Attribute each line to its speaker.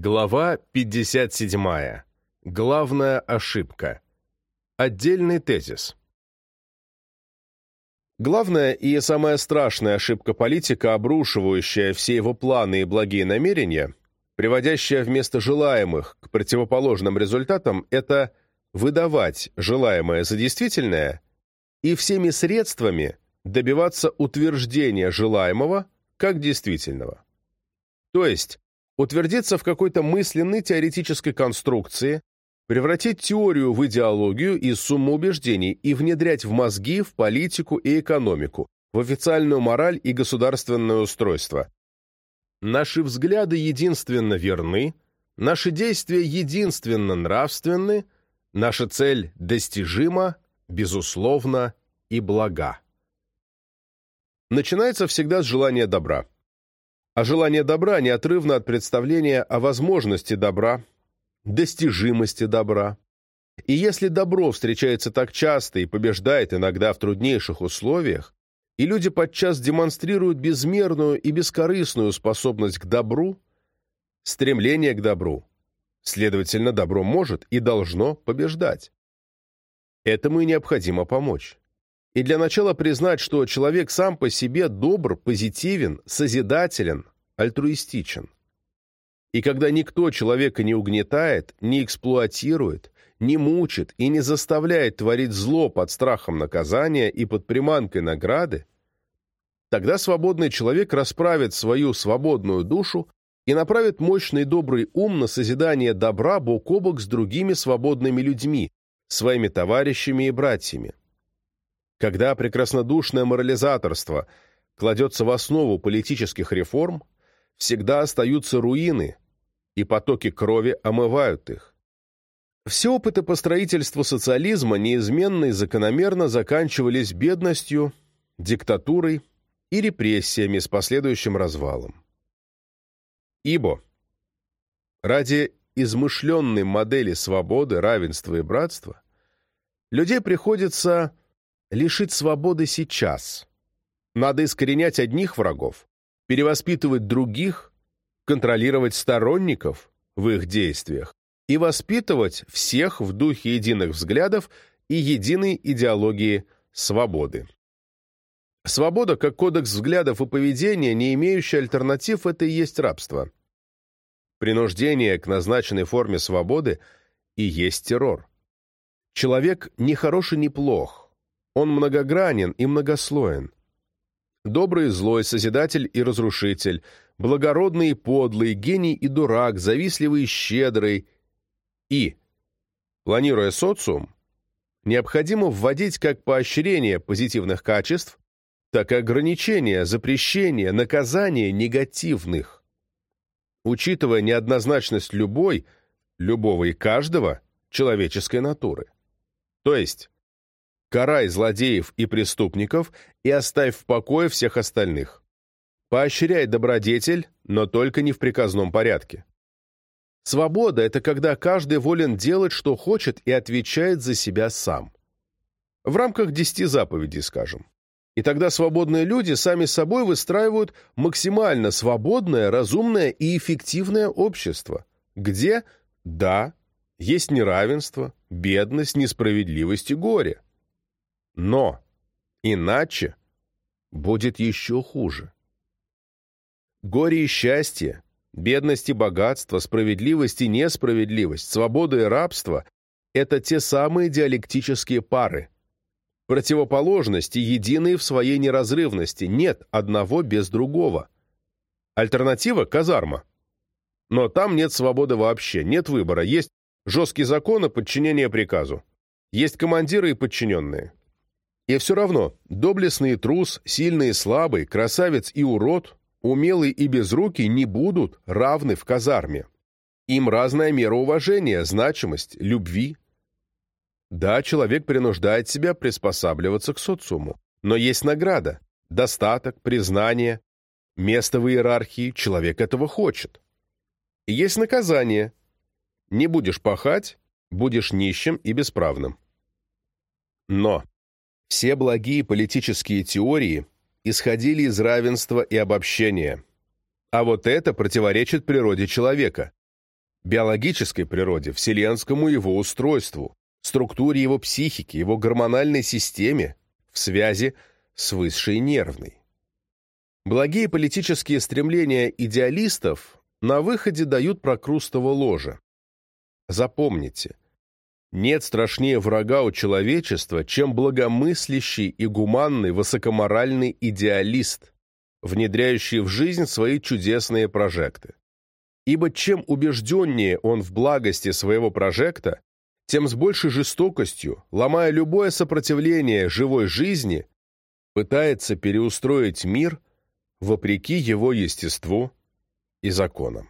Speaker 1: Глава 57. Главная ошибка. Отдельный тезис. Главная и самая страшная ошибка политика, обрушивающая все его планы и благие намерения, приводящая вместо желаемых к противоположным результатам, это выдавать желаемое за действительное и всеми средствами добиваться утверждения желаемого как действительного. То есть, утвердиться в какой-то мысленной теоретической конструкции, превратить теорию в идеологию и сумму убеждений и внедрять в мозги, в политику и экономику, в официальную мораль и государственное устройство. Наши взгляды единственно верны, наши действия единственно нравственны, наша цель достижима, безусловно и блага. Начинается всегда с желания добра а желание добра неотрывно от представления о возможности добра, достижимости добра. И если добро встречается так часто и побеждает иногда в труднейших условиях, и люди подчас демонстрируют безмерную и бескорыстную способность к добру, стремление к добру, следовательно, добро может и должно побеждать. Этому и необходимо помочь и для начала признать, что человек сам по себе добр, позитивен, созидателен, альтруистичен. И когда никто человека не угнетает, не эксплуатирует, не мучит и не заставляет творить зло под страхом наказания и под приманкой награды, тогда свободный человек расправит свою свободную душу и направит мощный добрый ум на созидание добра бок о бок с другими свободными людьми, своими товарищами и братьями. Когда прекраснодушное морализаторство кладется в основу политических реформ, всегда остаются руины, и потоки крови омывают их. Все опыты по строительству социализма неизменно и закономерно заканчивались бедностью, диктатурой и репрессиями с последующим развалом. Ибо ради измышленной модели свободы, равенства и братства людей приходится лишить свободы сейчас. Надо искоренять одних врагов, перевоспитывать других, контролировать сторонников в их действиях и воспитывать всех в духе единых взглядов и единой идеологии свободы. Свобода, как кодекс взглядов и поведения, не имеющий альтернатив, это и есть рабство. Принуждение к назначенной форме свободы и есть террор. Человек не хорош и не плох, он многогранен и многослоен. Добрый и злой, созидатель и разрушитель, благородный и подлый, гений и дурак, завистливый и щедрый. И, планируя социум, необходимо вводить как поощрение позитивных качеств, так и ограничения, запрещения, наказания негативных. Учитывая неоднозначность любой, любого и каждого человеческой натуры. То есть, Карай злодеев и преступников и оставь в покое всех остальных. Поощряй добродетель, но только не в приказном порядке. Свобода – это когда каждый волен делать, что хочет, и отвечает за себя сам. В рамках десяти заповедей, скажем. И тогда свободные люди сами собой выстраивают максимально свободное, разумное и эффективное общество, где, да, есть неравенство, бедность, несправедливость и горе. Но иначе будет еще хуже. Горе и счастье, бедность и богатство, справедливость и несправедливость, свобода и рабство – это те самые диалектические пары. Противоположности, единые в своей неразрывности, нет одного без другого. Альтернатива – казарма. Но там нет свободы вообще, нет выбора, есть жесткие законы подчинения приказу. Есть командиры и подчиненные. И все равно, доблестный и трус, сильный и слабый, красавец и урод, умелый и безрукий не будут равны в казарме. Им разная мера уважения, значимость, любви. Да, человек принуждает себя приспосабливаться к социуму, но есть награда, достаток, признание, место в иерархии, человек этого хочет. Есть наказание. Не будешь пахать, будешь нищим и бесправным. Но все благие политические теории исходили из равенства и обобщения. А вот это противоречит природе человека. биологической природе, вселенскому его устройству, структуре его психики, его гормональной системе, в связи с высшей нервной. Благие политические стремления идеалистов на выходе дают прокрустово ложе. Запомните, нет страшнее врага у человечества, чем благомыслящий и гуманный высокоморальный идеалист, внедряющий в жизнь свои чудесные прожекты. Ибо чем убежденнее он в благости своего прожекта, тем с большей жестокостью, ломая любое сопротивление живой жизни, пытается переустроить мир вопреки его естеству и законам.